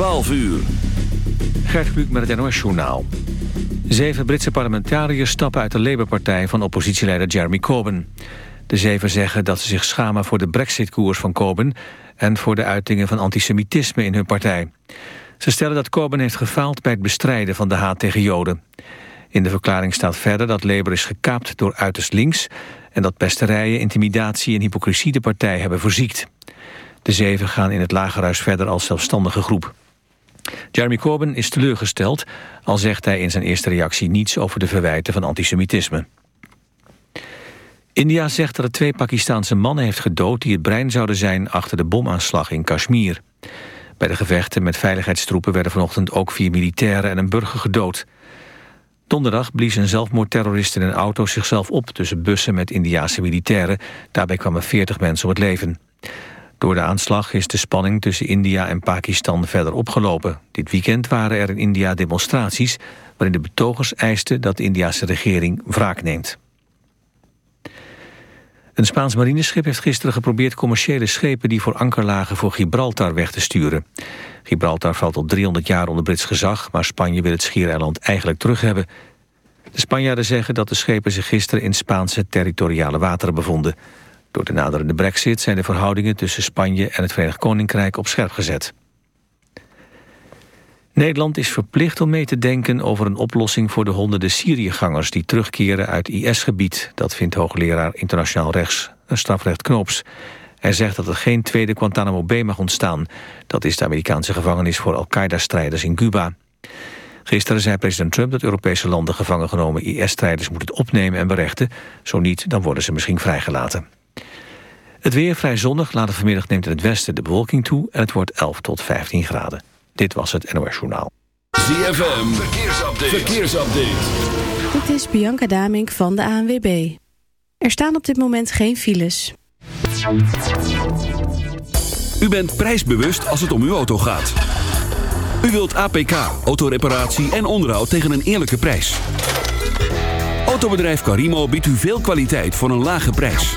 12 uur. Gert Kluk met het NOS-journaal. Zeven Britse parlementariërs stappen uit de Labour-partij van oppositieleider Jeremy Corbyn. De zeven zeggen dat ze zich schamen voor de brexit-koers van Corbyn... en voor de uitingen van antisemitisme in hun partij. Ze stellen dat Corbyn heeft gefaald bij het bestrijden van de haat tegen Joden. In de verklaring staat verder dat Labour is gekaapt door uiterst links... en dat pesterijen, intimidatie en hypocrisie de partij hebben verziekt. De zeven gaan in het Lagerhuis verder als zelfstandige groep. Jeremy Corbyn is teleurgesteld, al zegt hij in zijn eerste reactie niets over de verwijten van antisemitisme. India zegt dat het twee Pakistaanse mannen heeft gedood die het brein zouden zijn achter de bomaanslag in Kashmir. Bij de gevechten met veiligheidstroepen werden vanochtend ook vier militairen en een burger gedood. Donderdag blies een zelfmoordterrorist in een auto zichzelf op tussen bussen met Indiase militairen. Daarbij kwamen 40 mensen om het leven. Door de aanslag is de spanning tussen India en Pakistan verder opgelopen. Dit weekend waren er in India demonstraties... waarin de betogers eisten dat de Indiase regering wraak neemt. Een Spaans marineschip heeft gisteren geprobeerd commerciële schepen... die voor anker lagen voor Gibraltar weg te sturen. Gibraltar valt al 300 jaar onder Brits gezag... maar Spanje wil het schiereiland eigenlijk terug hebben. De Spanjaarden zeggen dat de schepen zich gisteren... in Spaanse territoriale wateren bevonden... Door de naderende brexit zijn de verhoudingen tussen Spanje en het Verenigd Koninkrijk op scherp gezet. Nederland is verplicht om mee te denken over een oplossing voor de honderden Syriëgangers die terugkeren uit IS-gebied. Dat vindt hoogleraar internationaal rechts, een strafrecht Knoops. Hij zegt dat er geen tweede Guantanamo Bay mag ontstaan. Dat is de Amerikaanse gevangenis voor Al-Qaeda-strijders in Cuba. Gisteren zei president Trump dat Europese landen gevangen genomen IS-strijders moeten opnemen en berechten. Zo niet, dan worden ze misschien vrijgelaten. Het weer vrij zonnig, later vanmiddag neemt in het westen de bewolking toe... en het wordt 11 tot 15 graden. Dit was het NOS Journaal. ZFM, verkeersupdate. verkeersupdate. Dit is Bianca Damink van de ANWB. Er staan op dit moment geen files. U bent prijsbewust als het om uw auto gaat. U wilt APK, autoreparatie en onderhoud tegen een eerlijke prijs. Autobedrijf Carimo biedt u veel kwaliteit voor een lage prijs.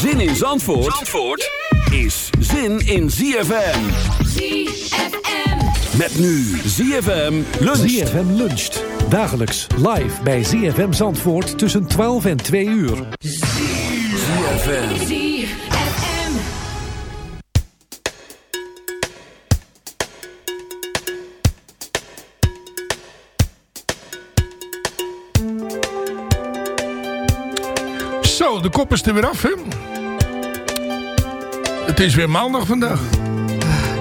Zin in Zandvoort, is zin in ZFM. ZFM. Met nu ZFM luncht. ZFM luncht. Dagelijks live bij ZFM Zandvoort tussen 12 en 2 uur. ZFM. de kop er weer af, hè? Het is weer maandag vandaag.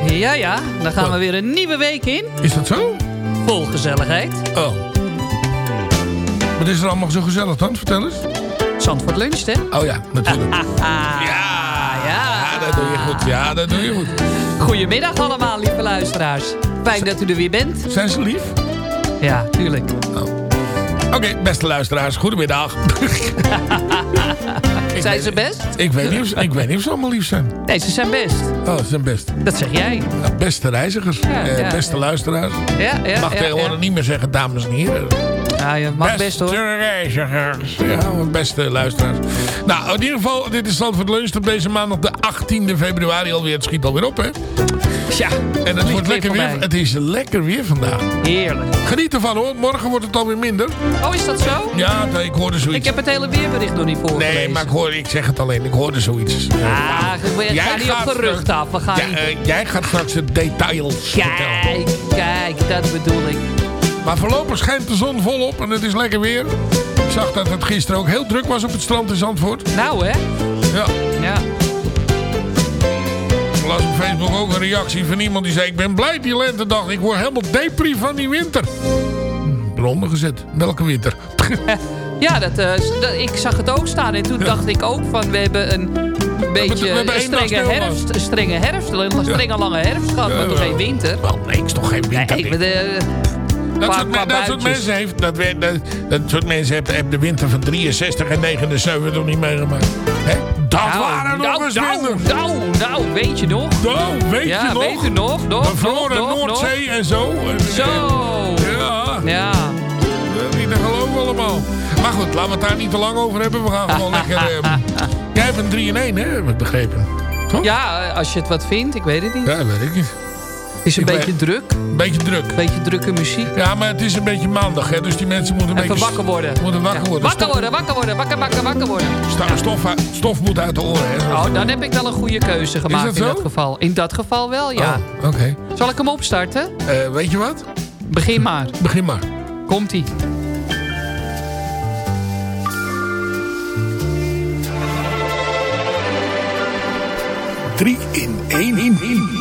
Ja, ja, dan gaan we weer een nieuwe week in. Is dat zo? Vol gezelligheid. Oh. Wat is er allemaal zo gezellig dan? Vertel eens. Zandvoort luncht, hè? Oh ja, natuurlijk. ja, ja. Ja, dat doe je goed. Ja, dat doe je goed. Goedemiddag allemaal, lieve luisteraars. Fijn dat u er weer bent. Zijn ze lief? Ja, tuurlijk. Oké, beste luisteraars, goedemiddag. zijn ze best? Ik weet, niet of, ik weet niet of ze allemaal lief zijn. Nee, ze zijn best. Oh, ze zijn best. Dat zeg jij. Nou, beste reizigers, Ja, eh, ja, beste ja. luisteraars. Ja, ja, mag tegenwoordig niet meer zeggen dames en heren. Ja, je mag best hoor. Beste reizigers. Ja, mijn beste luisteraars. Nou, in ieder geval, dit is Zandvoort Lunch op deze maandag de 18e februari alweer. Het schiet alweer op, hè? Ja, En het, wordt lekker weer, het is lekker weer vandaag. Heerlijk. Geniet ervan hoor, morgen wordt het alweer minder. Oh, is dat zo? Ja, ik hoorde zoiets. Ik heb het hele weerbericht nog niet voorgelezen. Nee, maar ik, hoor, ik zeg het alleen, ik hoorde zoiets. Ah, we gaan niet op gerucht af. We gaan Ja, eh, jij gaat straks de details vertellen. Kijk, kijk, dat bedoel ik. Maar voorlopig schijnt de zon volop en het is lekker weer. Ik zag dat het gisteren ook heel druk was op het strand in Zandvoort. Nou, hè? Ja. Ja. Ik las op Facebook ook een reactie van iemand die zei... Ik ben blij die lentedag. Ik word helemaal depri van die winter. Eronder gezet. Welke winter? Ja, dat, eh, dat- ik zag het ook staan. En toen dacht ik ook van, we hebben een beetje we hebben een strenge herfst. Strenge herfst, een strenge lange herfst gehad, maar toch geen winter. Wel, nee, is toch geen winter. Nee. Dat, soort, dat soort mensen heeft, dat, we- dat, dat soort mensen heeft, de winter van 63 en 79 nog niet meegemaakt. Hè? Dat nou, waren nog nou, eens nou, winter. nou, nou, weet je nog? Nou, weet ja, je nog? weet je nog? nog Bevroren nog, nog, Noordzee en zo. Zo. Ja. Ja. Dat is niet te geloven allemaal. Maar goed, laten we het daar niet te lang over hebben. We gaan gewoon lekker... eh, jij hebt een 3 in 1, hè? Heb ik begrepen. Toch? Ja, als je het wat vindt, ik weet het niet. Ja, weet ik niet. Het is een Ik beetje weet- druk. Een beetje druk. Een beetje drukke muziek. Ja, maar het is een beetje maandag, hè? Dus die mensen moeten een Even beetje... wakker worden. Moeten wakker Ja, worden. Wakker Stof- worden, wakker worden, wakker, wakker, wakker worden. sta- stof, moet uit de oren, hè? Oh, dan heb ik wel een goede keuze gemaakt dat in zo? dat geval. In dat geval wel, ja. Oh, Oké. Zal ik hem opstarten? Eh, weet je wat? Begin maar. Begin maar. Komt-ie. Drie in één in. Ever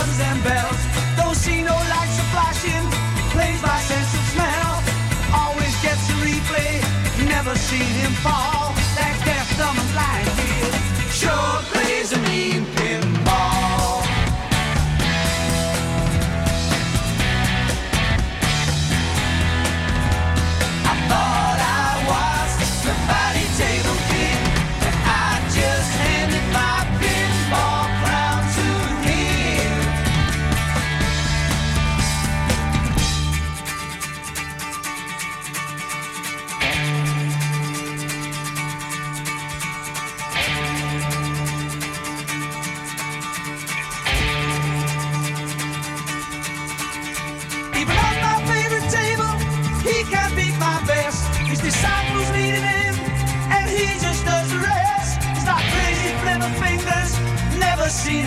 buzzes and bells. Don't see no lights are flashing, plays by sense of smell. Always gets a replay, never seen him fall.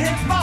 hip hop.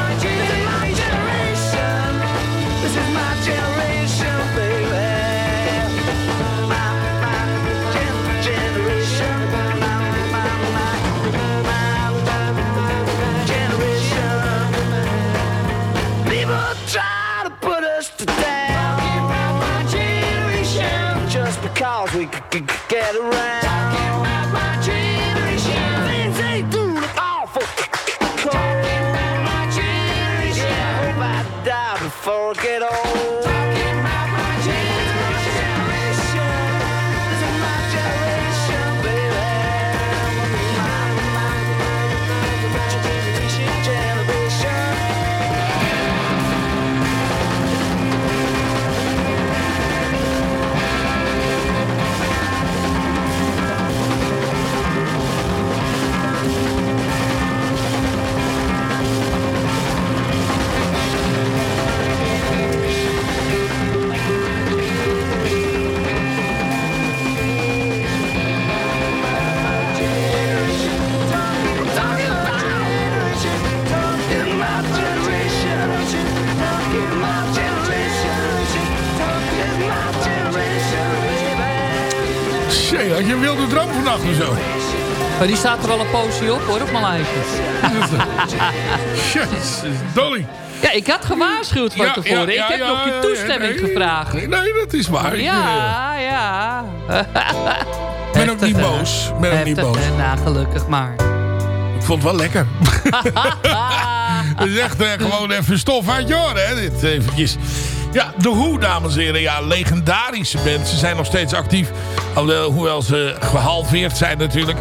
get around. Of zo? Maar die staat er al een poosje op hoor, op mijn. Jezus, Dolly. Ja, ik had gewaarschuwd van Ja, tevoren. ja, ja, ik heb nog je toestemming nee, gevraagd. Nee, nee, dat is waar. Ja, ja. Ik ben ook niet boos. Ik ben ook niet boos. Nou, gelukkig maar. Ik vond het wel lekker. Het is echt gewoon even stof uit je hè, dit eventjes. Ja, de Who, dames en heren. Ja, legendarische band. Ze zijn nog steeds actief. Alhoewel hoewel ze gehalveerd zijn natuurlijk.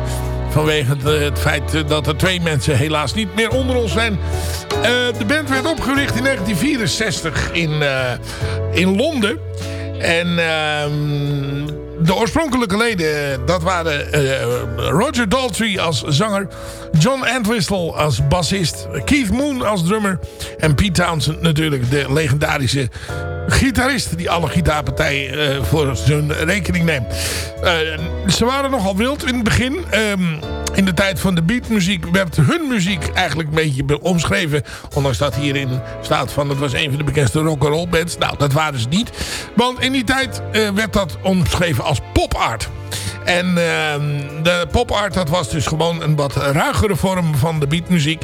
Vanwege het, feit eh, dat er twee mensen helaas niet meer onder ons zijn. Eh, de band werd opgericht in 1964 in, eh, in Londen. En ehm, de oorspronkelijke leden, dat waren eh, Roger Daltrey als zanger, John Entwistle als bassist, Keith Moon als drummer en Pete Townsend natuurlijk, de legendarische gitarist die alle gitaarpartijen eh, voor zijn rekening neemt. Eh, ze waren nogal wild in het begin. Ehm, in de tijd van de beatmuziek werd hun muziek eigenlijk een beetje be- omschreven. Ondanks dat hierin staat van het was een van de bekendste rock'n'roll bands. Nou, dat waren ze niet. Want in die tijd eh, werd dat omschreven als pop art. En ehm, de pop art dat was dus gewoon een wat ruigere vorm van de beatmuziek.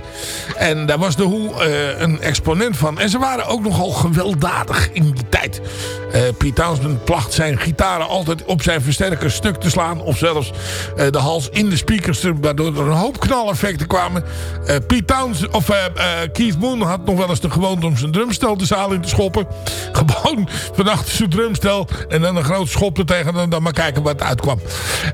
En daar was de Who eh, een exponent van. En ze waren ook nogal gewelddadig in die tijd. Eh Pete Townsend placht zijn gitaren altijd op zijn versterker stuk te slaan. Of zelfs eh, de hals in de speakers. te- Waardoor er een hoop knaleffecten kwamen. Pete Townsend, of Keith Moon had nog wel eens de gewoonte om zijn drumstel de zaal in te schoppen. Gewoon van achter zijn drumstel. En dan een groot schop er tegen. En dan maar kijken wat uitkwam.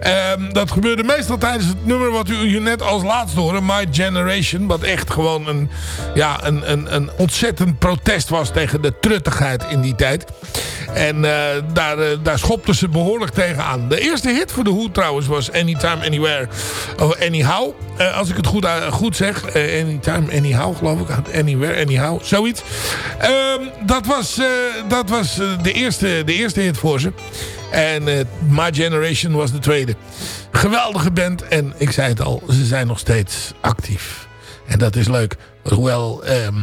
Ehm, dat gebeurde meestal tijdens het nummer wat u net als laatste hoorde. My Generation. Wat echt gewoon een, ja, een, een, een ontzettend protest was tegen de truttigheid in die tijd. En eh, daar, eh, daar schopten ze behoorlijk tegenaan. De eerste hit voor de Who trouwens was Anytime, Anywhere, of Anyhow. Eh, als ik het goed, goed zeg. Anytime, Anyhow geloof ik. Anywhere, Anyhow. Zoiets. Ehm, dat was, dat was de, eerste, de eerste hit voor ze. En eh, My Generation was de tweede. Geweldige band. En ik zei het al, ze zijn nog steeds actief. En dat is leuk. Hoewel, ehm,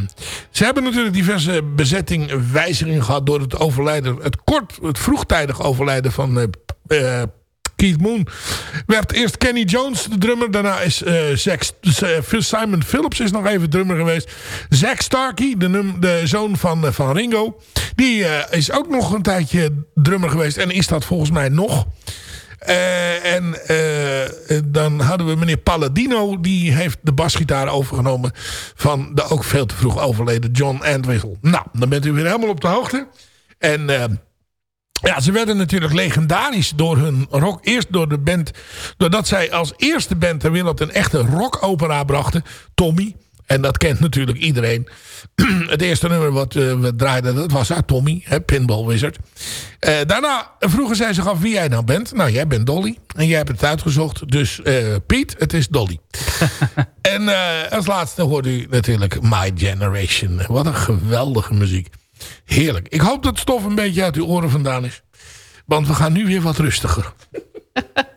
ze hebben natuurlijk diverse bezettingwijzigingen gehad door het overlijden, het kort, het vroegtijdig overlijden van eh, Keith Moon. Werd eerst Kenny Jones de drummer, daarna is Zack, eh, Simon Phillips is nog even drummer geweest. Zack Starkey, de, de zoon van, eh, van Ringo, die is ook nog een tijdje drummer geweest en is dat volgens mij nog. En dan hadden we meneer Palladino. Die heeft de basgitaar overgenomen van de ook veel te vroeg overleden John Entwistle. Nou, dan bent u weer helemaal op de hoogte. En ja, ze werden natuurlijk legendarisch door hun rock. Eerst door de band, doordat zij als eerste band ter wereld een echte rockopera brachten. Tommy. En dat kent natuurlijk iedereen. Het eerste nummer wat eh, we draaiden, dat was haar Tommy, hè, Pinball Wizard. Eh, daarna vroegen zij zich af wie jij nou bent. Nou, jij bent Dolly. En jij hebt het uitgezocht. Dus eh, Piet, het is Dolly. en als laatste hoorde u natuurlijk My Generation. Wat een geweldige muziek. Heerlijk. Ik hoop dat het stof een beetje uit uw oren vandaan is. Want we gaan nu weer wat rustiger.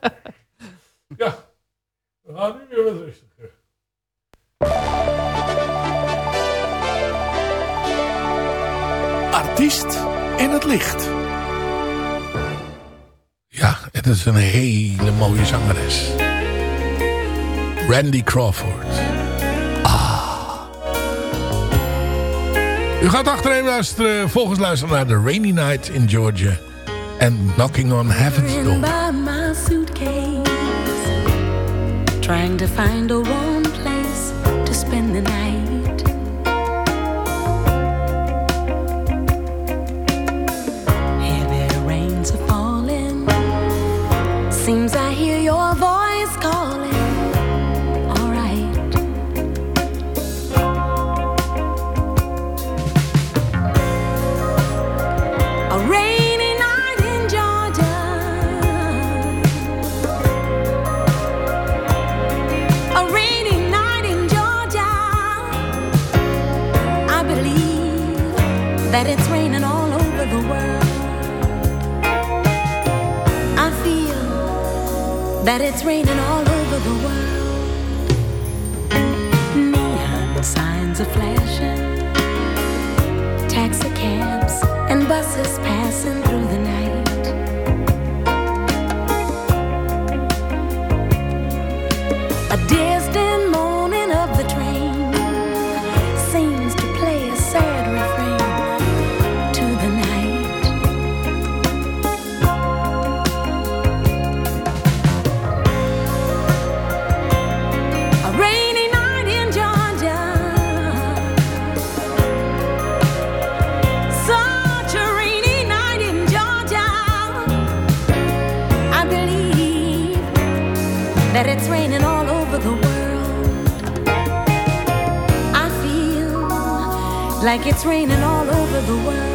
ja, we gaan nu weer wat rustiger. Artiest in het licht. Ja, het is een hele mooie zangeres. Randy Crawford. U gaat achterin luisteren, volgens luisteren naar The Rainy Night in Georgia. En Knocking on Heaven's Door. trying to find a that it's raining all over the world. I feel that it's raining all over the world. Neon signs are flashing taxi cabs and buses passing through the night. Like it's raining all over the world.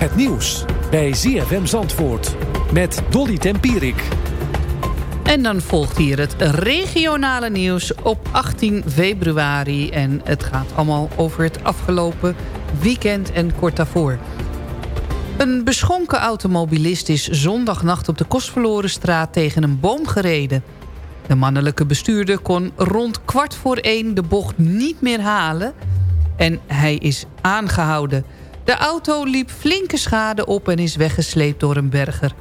Het nieuws bij ZFM Zandvoort met Dolly Tempierik. En dan volgt hier het regionale nieuws op 18 februari. En het gaat allemaal over het afgelopen weekend en kort daarvoor. Een beschonken automobilist is zondagnacht op de Kostverlorenstraat tegen een boom gereden. De mannelijke bestuurder kon rond kwart voor één de bocht niet meer halen... en hij is aangehouden. De auto liep flinke schade op en is weggesleept door een berger.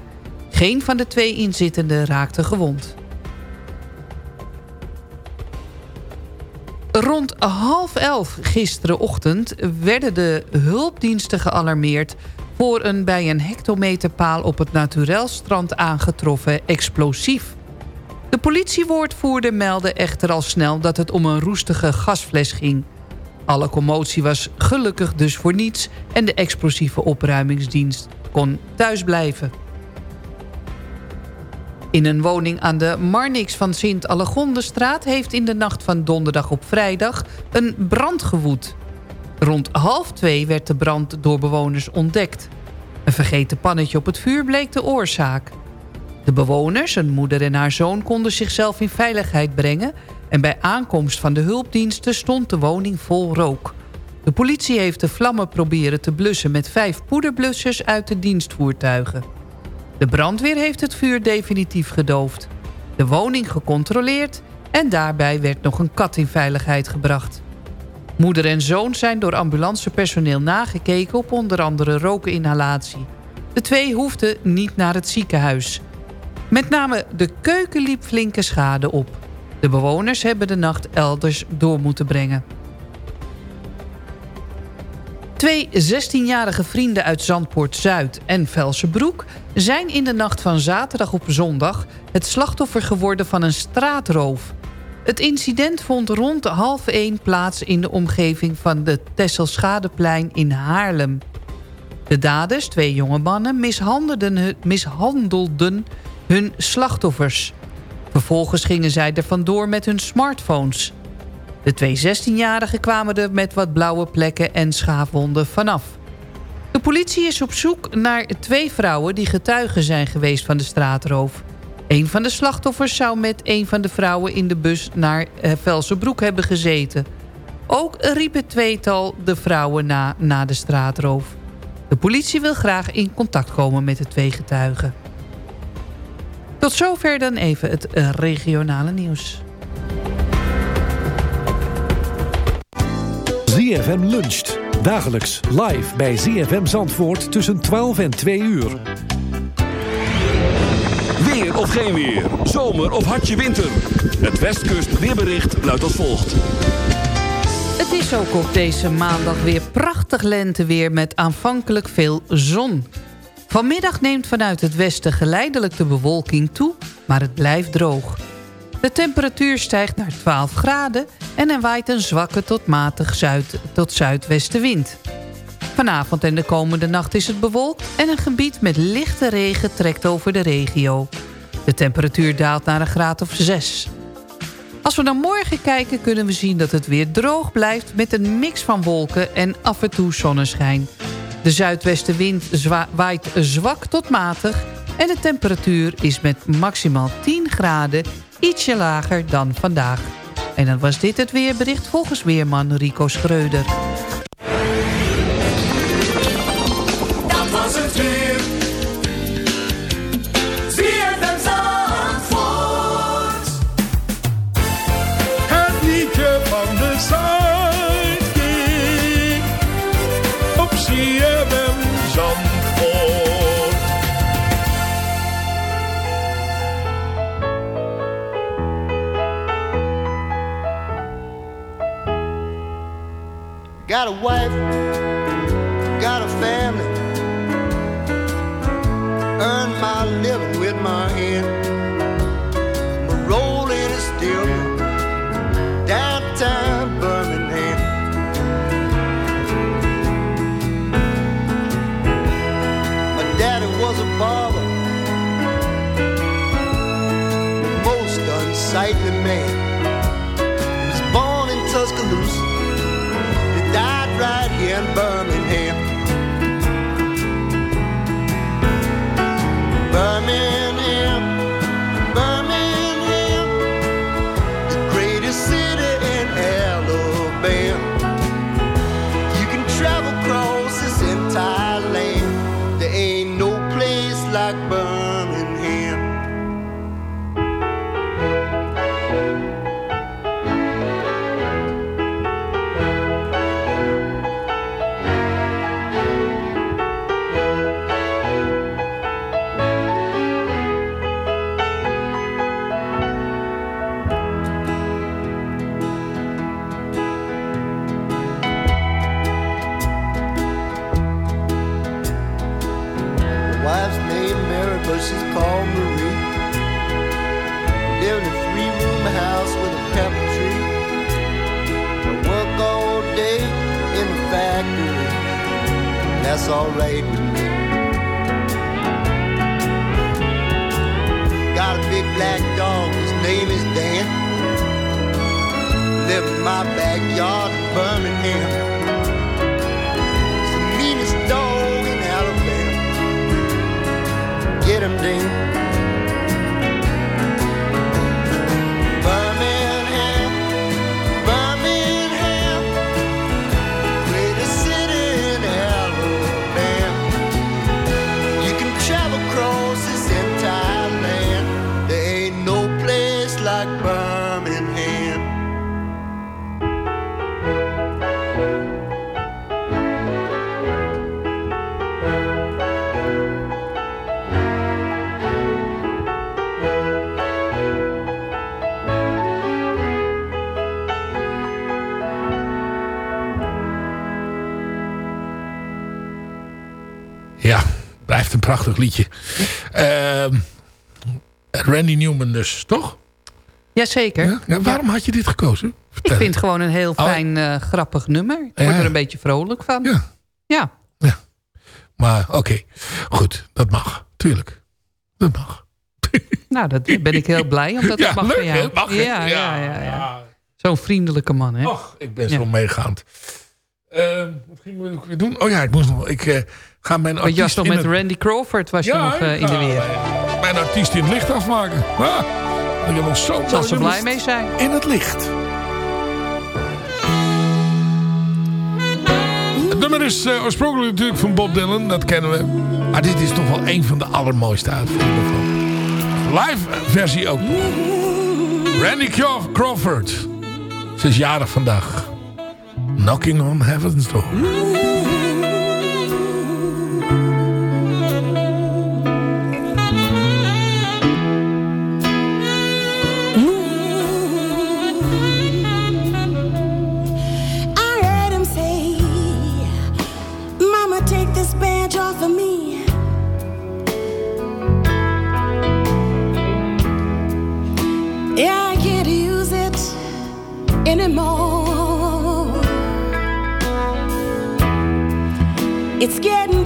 Geen van de twee inzittenden raakte gewond. Rond half elf gisterenochtend werden de hulpdiensten gealarmeerd... voor een bij een hectometerpaal op het Naturelstrand aangetroffen explosief. De politiewoordvoerder meldde echter al snel dat het om een roestige gasfles ging. Alle commotie was gelukkig dus voor niets... en de explosieve opruimingsdienst kon thuisblijven. In een woning aan de Marnix van Sint-Allegondestraat... heeft in de nacht van donderdag op vrijdag een brand gewoed. Rond half twee werd de brand door bewoners ontdekt. Een vergeten pannetje op het vuur bleek de oorzaak. De bewoners, een moeder en haar zoon, konden zichzelf in veiligheid brengen... en bij aankomst van de hulpdiensten stond de woning vol rook. De politie heeft de vlammen proberen te blussen met vijf poederblussers uit de dienstvoertuigen. De brandweer heeft het vuur definitief gedoofd. De woning gecontroleerd en daarbij werd nog een kat in veiligheid gebracht. Moeder en zoon zijn door ambulancepersoneel nagekeken op onder andere rookinhalatie. De twee hoefden niet naar het ziekenhuis. Met name de keuken liep flinke schade op. De bewoners hebben de nacht elders door moeten brengen. Twee 16-jarige vrienden uit Zandpoort-Zuid en Velsenbroek... zijn in de nacht van zaterdag op zondag... het slachtoffer geworden van een straatroof. Het incident vond rond half één plaats... in de omgeving van de Tesselschadeplein in Haarlem. De daders, twee jonge mannen, mishandelden hun, mishandelden hun slachtoffers. Vervolgens gingen zij er vandoor met hun smartphones... De twee 16-jarigen kwamen er met wat blauwe plekken en schaafwonden vanaf. De politie is op zoek naar twee vrouwen die getuigen zijn geweest van de straatroof. Een van de slachtoffers zou met een van de vrouwen in de bus naar eh, Velsenbroek hebben gezeten. Ook riep het tweetal de vrouwen na na de straatroof. De politie wil graag in contact komen met de twee getuigen. Tot zover dan even het eh, regionale nieuws. ZFM luncht. Dagelijks live bij ZFM Zandvoort tussen 12 en 2 uur. Weer of geen weer. Zomer of hartje winter. Het Westkust weerbericht luidt als volgt. Het is ook op deze maandag weer prachtig lenteweer met aanvankelijk veel zon. Vanmiddag neemt vanuit het westen geleidelijk de bewolking toe, maar het blijft droog. De temperatuur stijgt naar 12 graden en er waait een zwakke tot matig zuid tot zuidwestenwind. Vanavond en de komende nacht is het bewolkt en een gebied met lichte regen trekt over de regio. De temperatuur daalt naar een graad of 6. Als we naar morgen kijken kunnen we zien dat het weer droog blijft... met een mix van wolken en af en toe zonneschijn. De zuidwestenwind waait zwak tot matig... en de temperatuur is met maximaal 10 graden ietsje lager dan vandaag. En dan was dit het weerbericht volgens weerman Rico Schreuder. Prachtig liedje. Ehm, Randy Newman dus, toch? Jazeker. Ja? Ja, waarom had je dit gekozen? Ik vind het gewoon een heel Oh. fijn, eh, grappig nummer. Ik word Ja. er een beetje vrolijk van. Ja. Ja. Maar oké, goed, dat mag. Tuurlijk. Dat mag. Nou, dat ben ik heel blij, omdat Ja, dat mag leuk, van jou. Mag, ja, ja, Ja, ja, ja. Zo'n vriendelijke man, hè? Och, ik ben zo meegaand. Ehm, wat ging ik weer doen? Oh ja, ik moest nog... Ik eh, ga mijn artiest toch in met het- Randy Crawford was je nog eh, in de weer. Mijn artiest in het licht afmaken. Ah, ik heb nog zo Zal ze blij mee zijn. In het licht. Het nummer is eh, oorspronkelijk natuurlijk van Bob Dylan, dat kennen we. Maar dit is toch wel een van de allermooiste uitvoeringen van. Live versie ook. Randy Craw- Crawford. Ze is jarig vandaag. Knocking on Heaven's Door. It's getting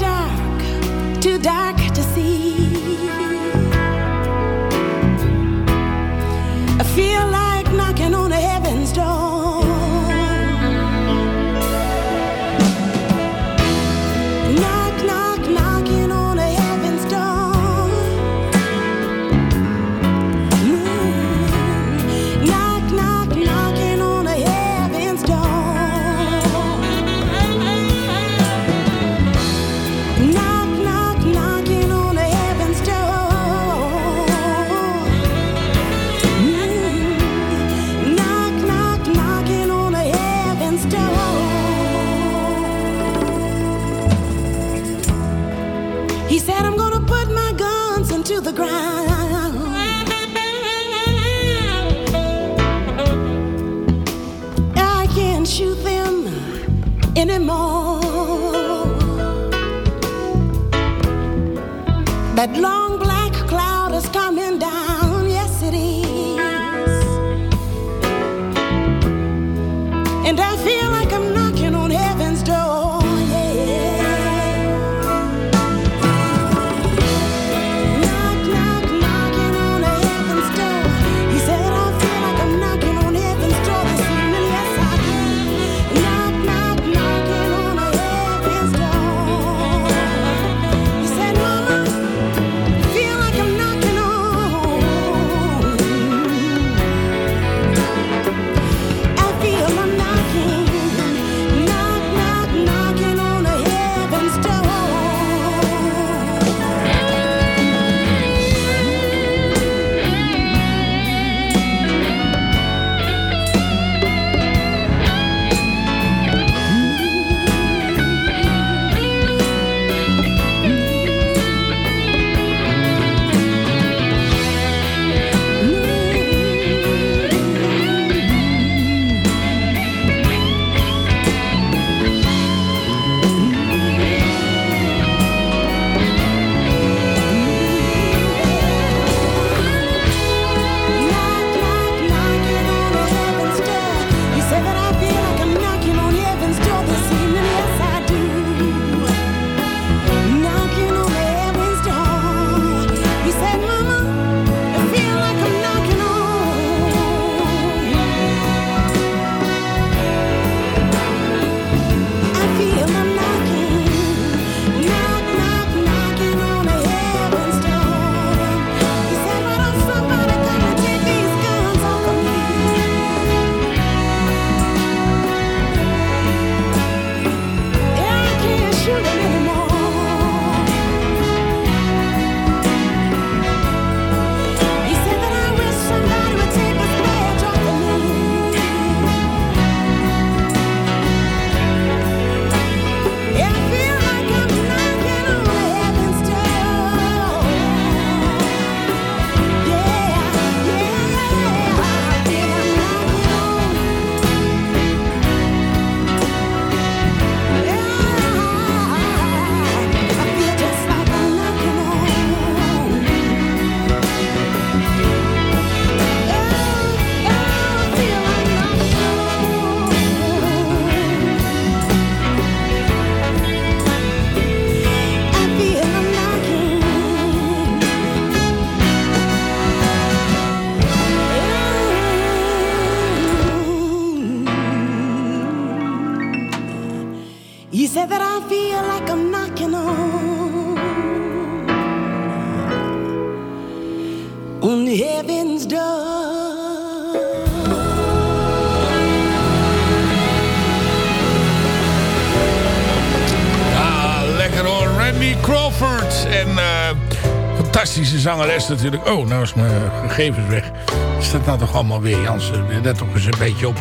anymore. That long zangeres natuurlijk. Oh, nou is mijn gegevens weg. Is dat nou toch allemaal weer, Jans? Let toch eens een beetje op.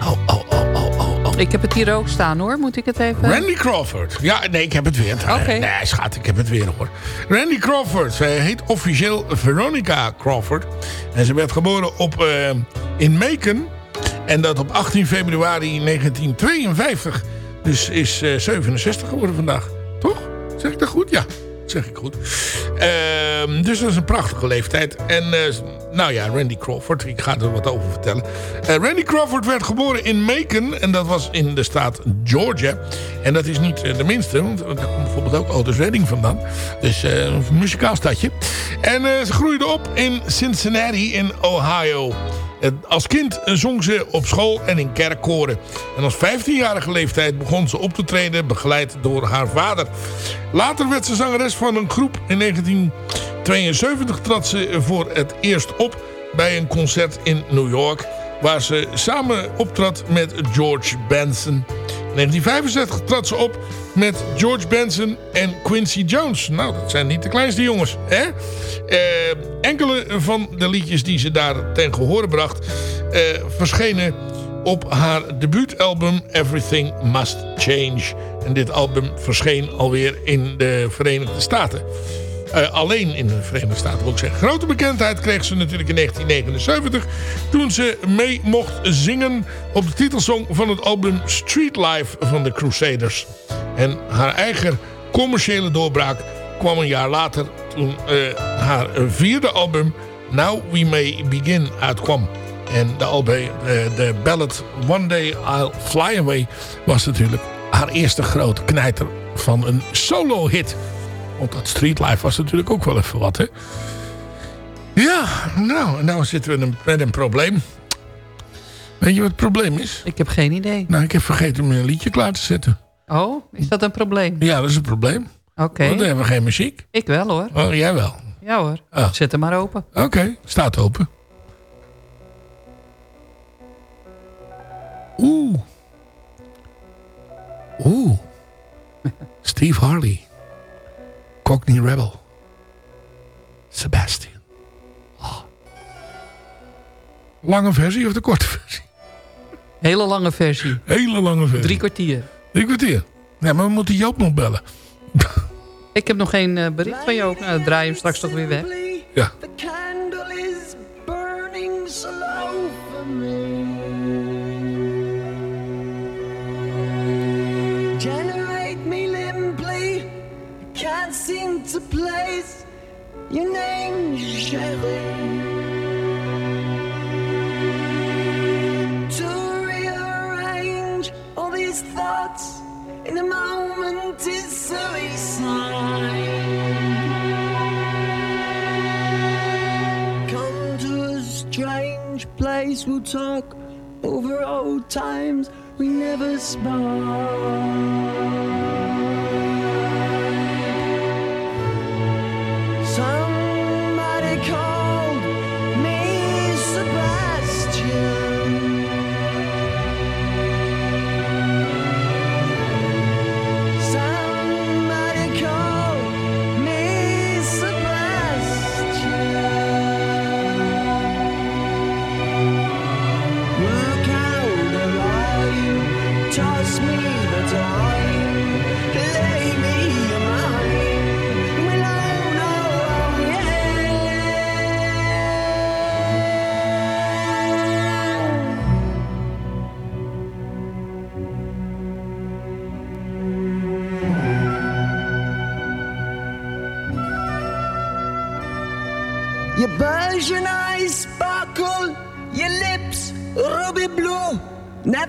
Oh, oh, oh, oh, oh, oh. Ik heb het hier ook staan hoor. Moet ik het even... Randy Crawford. Ja, nee, ik heb het weer. Oké. Nee, schat, ik heb het weer hoor. Randy Crawford. Zij heet officieel Veronica Crawford. En ze werd geboren op, eh, in Macon. En dat op 18 februari 1952. Dus is eh 67 geworden vandaag. Toch? Zeg ik dat goed? Ja, zeg ik goed. Ehm, dus dat is een prachtige leeftijd. En eh, nou ja, Randy Crawford. Ik ga er wat over vertellen. Eh, Randy Crawford werd geboren in Macon. En dat was in de staat Georgia. En dat is niet eh, de minste. Want daar komt bijvoorbeeld ook Otis Redding vandaan. Dus een muzikaal stadje. En ze groeide op in Cincinnati in Ohio. Eh, Als kind eh, zong ze op school en in kerkkoren. En als 15-jarige leeftijd begon ze op te treden, begeleid door haar vader. Later werd ze zangeres van een groep. In 1972 trad ze voor het eerst op bij een concert in New York... waar ze samen optrad met George Benson. In 1965 trad ze op met George Benson en Quincy Jones. Nou, dat zijn niet de kleinste jongens. Hè? Eh, enkele van de liedjes die ze daar ten gehore bracht... eh, verschenen op haar debuutalbum Everything Must Change. En dit album verscheen alweer in de Verenigde Staten. Eh, alleen in de Verenigde Staten ik zeggen. Grote bekendheid kreeg ze natuurlijk in 1979... toen ze mee mocht zingen op de titelsong van het album Street Life van de Crusaders. En haar eigen commerciële doorbraak kwam een jaar later... toen eh, haar vierde album Now We May Begin uitkwam. En de, album, eh, de ballad One Day I'll Fly Away was natuurlijk haar eerste grote knijter van een solo hit. Want dat Street Life was natuurlijk ook wel even wat, hè? Ja, nou, nou zitten we met een, met een probleem. Weet je wat het probleem is? Ik heb geen idee. Nou, ik heb vergeten om een liedje klaar te zetten. Oh, is dat een probleem? Ja, dat is een probleem. Oké. Want dan hebben we geen muziek. Ik wel hoor. Oh, jij wel. Ja hoor. Ah. Zet hem maar open. Oké, staat open. Oeh. Oeh. Steve Harley. Cockney Rebel. Sebastian. Oh. Lange versie of de korte versie? Hele lange versie. Hele lange versie. Drie kwartier. Drie kwartier. Ja, maar we moeten Joop nog bellen. Ik heb nog geen eh, bericht van jou. Nou, dan draai je hem straks toch weer weg. Ja. Your name, Sherry. To rearrange all these thoughts in a moment is suicide. Come to a strange place, we'll talk over old times we never spoke.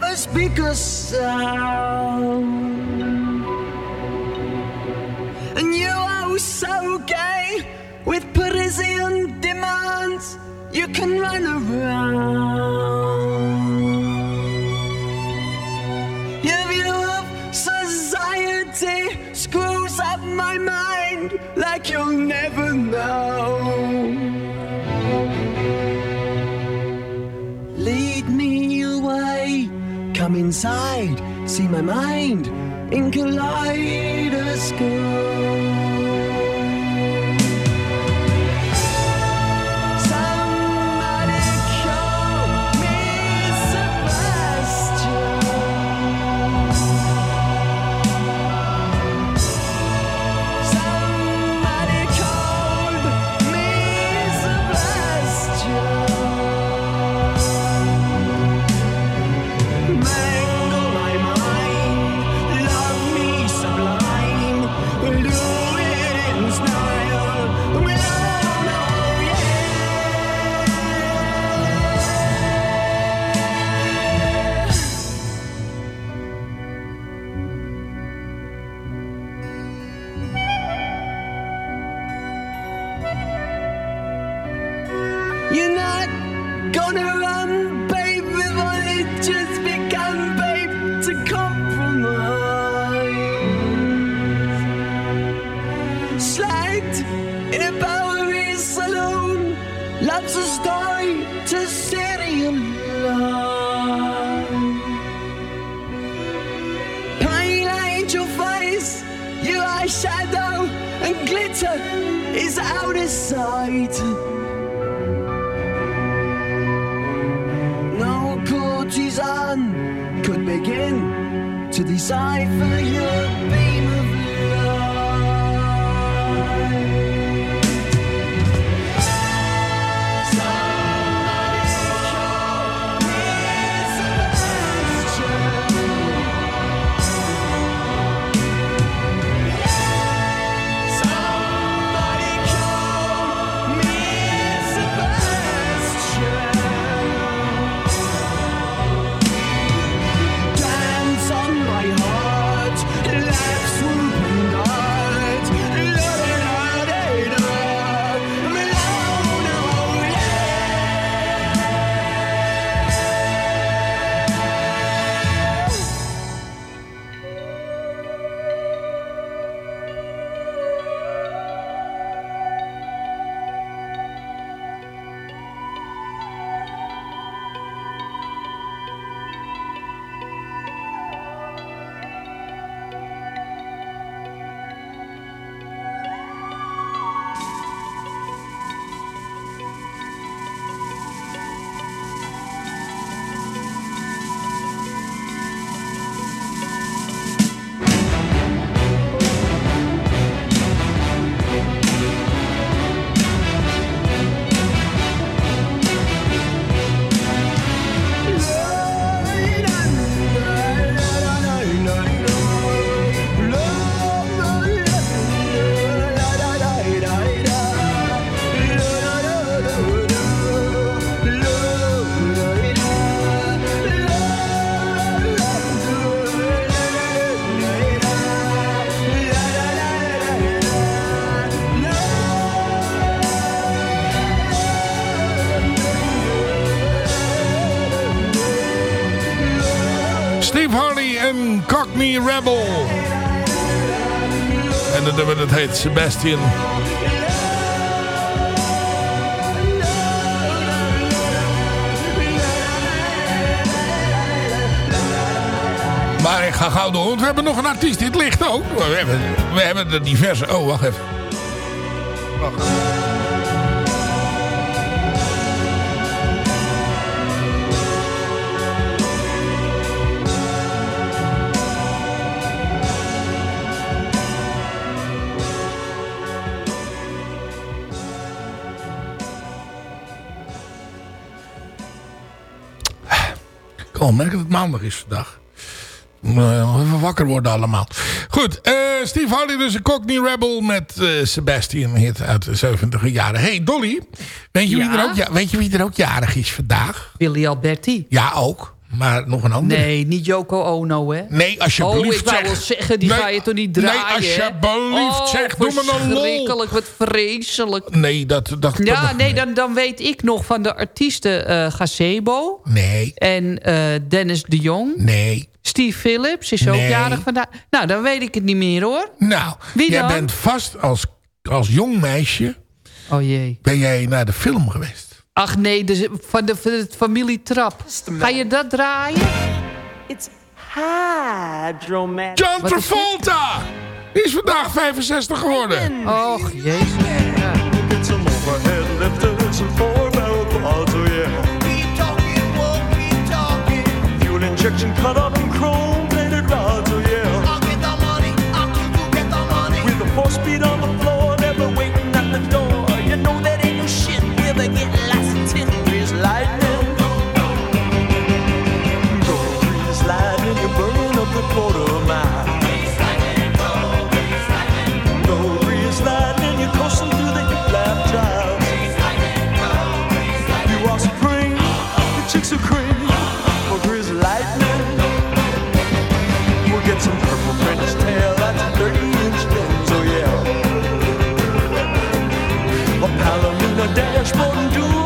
Never speak a sound. And you are so gay with Parisian inside, see my mind in kaleidoscope. Slide in a Bowery saloon. Story to city your you shadow, and glitter is out of sight. No courtesan could begin to decipher your Rebel. En dat nummer dat heet Sebastian. Maar ik ga gauw door, want we hebben nog een artiest. Dit ligt ook. We hebben, we hebben er diverse... Oh, wacht even. Wacht. Ik wel merken dat het maandag is vandaag. Uh, even wakker worden allemaal. Goed, eh, Steve Harley dus een Cockney Rebel met eh, Sebastian hit uit de 70 jaren. Hey Dolly, weet je, wie er ook, ja, weet je wie er ook jarig is vandaag? Willy Alberti. Ja, ook. Maar nog een andere. Nee, niet Yoko Ono, hè? Nee, alsjeblieft, Oh, ik wou zeg. wel zeggen, die Nee, ga je toch niet nee, draaien, hè? alsjeblieft, oh, zeg, doe me een lol. verschrikkelijk, wat vreselijk. Nee, dat... dat Ja, nee, dan, dan weet ik nog van de artiesten eh Gazebo. Nee. En eh, Dennis de Jong. Nee. Steve Phillips is ook Nee. jarig vandaag. Nou, dan weet ik het niet meer, hoor. Nou, Wie jij dan? bent vast als, als jong meisje... Oh jee. Ben jij naar de film geweest? Ach nee, dus van de, van de familie Trap. Ga je dat draaien? It's hydromatic. John Travolta! Die is vandaag 65 geworden. Och, jezus. Get some overhead lifters Sporten du.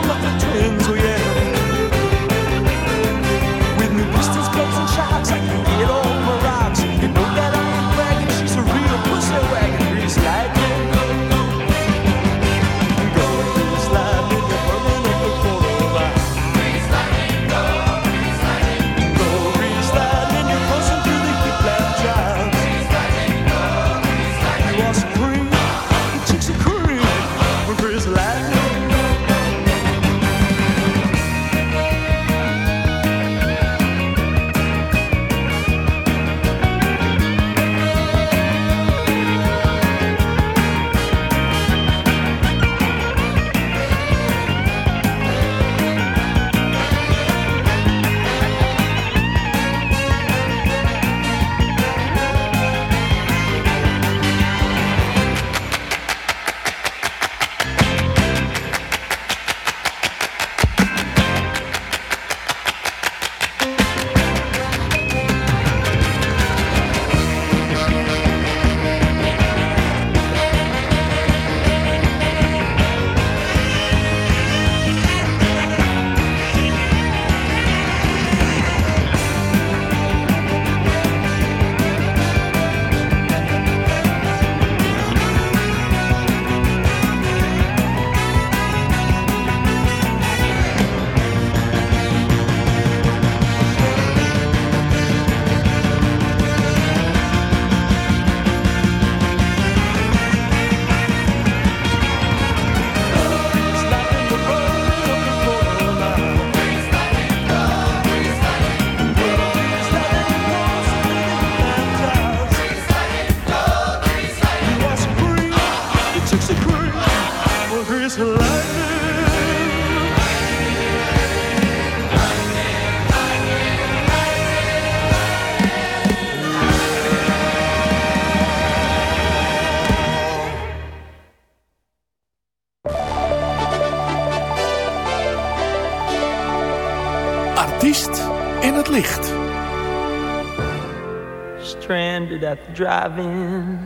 driving.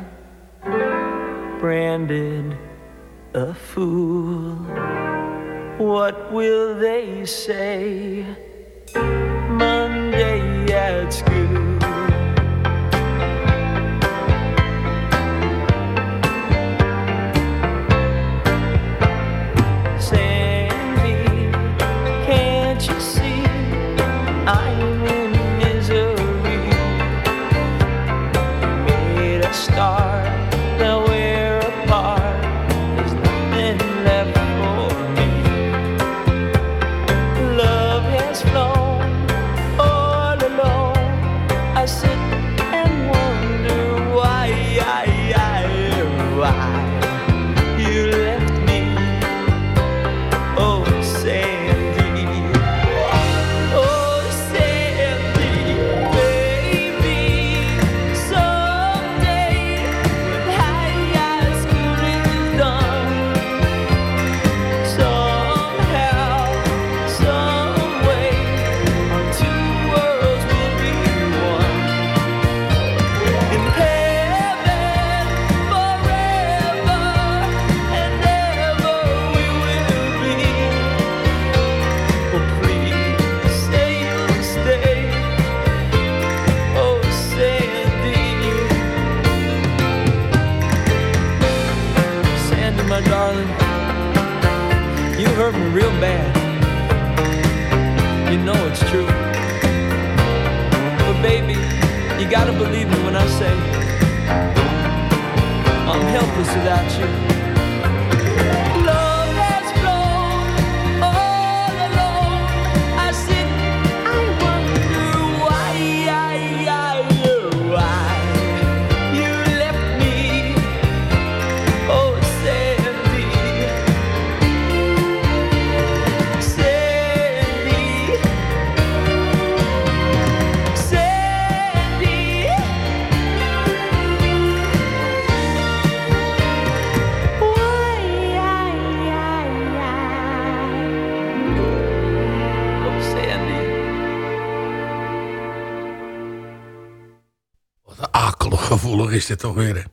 Gevoelig is dit toch weer.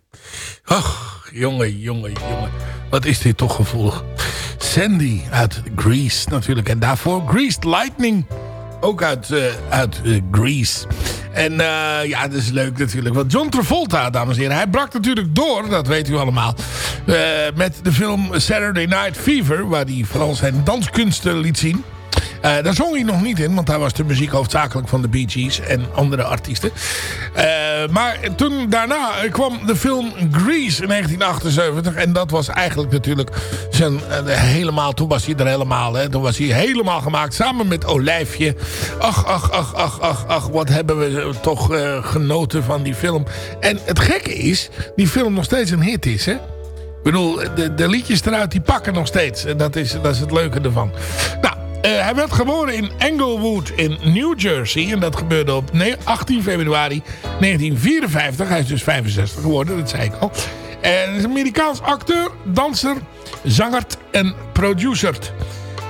Ach, jongen, jongen, jongen. Wat is dit toch gevoelig. Sandy uit Grease natuurlijk. En daarvoor Greased Lightning. Ook uit, eh, uit eh, Grease. En eh, ja, dat is leuk natuurlijk. Want John Travolta, dames en heren. Hij brak natuurlijk door, dat weet u allemaal. met de film Saturday Night Fever. Waar hij vooral zijn danskunsten liet zien. Eh, daar zong hij nog niet in, want daar was de muziek hoofdzakelijk van de Bee Gees en andere artiesten. Eh, maar toen daarna kwam de film Grease in 1978. En dat was eigenlijk natuurlijk zijn, eh, helemaal, toen was hij er helemaal. Hè, toen was hij helemaal gemaakt samen met Olijfje. Ach, ach, ach, ach, ach, ach, wat hebben we toch genoten van die film. En het gekke is, die film nog steeds een hit is, hè. Ik bedoel, de, de liedjes eruit, die pakken nog steeds. En dat is, dat is het leuke ervan. Nou, eh, hij werd geboren in Englewood in New Jersey. En dat gebeurde op ne- 18 februari 1954. Hij is dus 65 geworden, dat zei ik al. En is een Amerikaans acteur, danser, zanger en producer.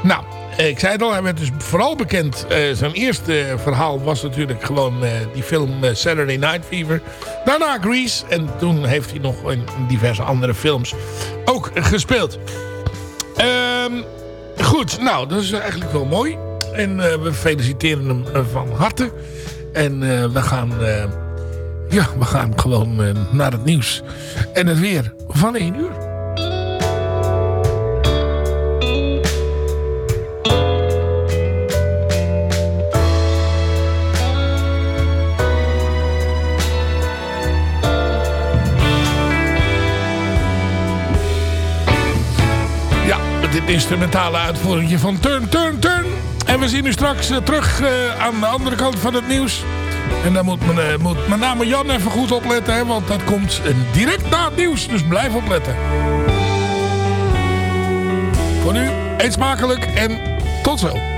Nou, eh, ik zei het al, hij werd dus vooral bekend. eh, zijn eerste verhaal was natuurlijk gewoon die film Saturday Night Fever. Daarna Grease. En toen heeft hij nog in diverse andere films ook gespeeld. Ehm, goed, nou, dat is eigenlijk wel mooi. En eh, we feliciteren hem eh, van harte. En eh, we gaan... ja, we gaan gewoon naar het nieuws. En het weer van 1 uur. Instrumentale uitvoering van Turn, Turn, Turn. En we zien u straks eh, terug eh, aan de andere kant van het nieuws. En dan moet, men, eh, moet met name Jan even goed opletten. Hè, want dat komt direct na het nieuws. Dus blijf opletten. Voor nu, eet smakelijk en tot zo.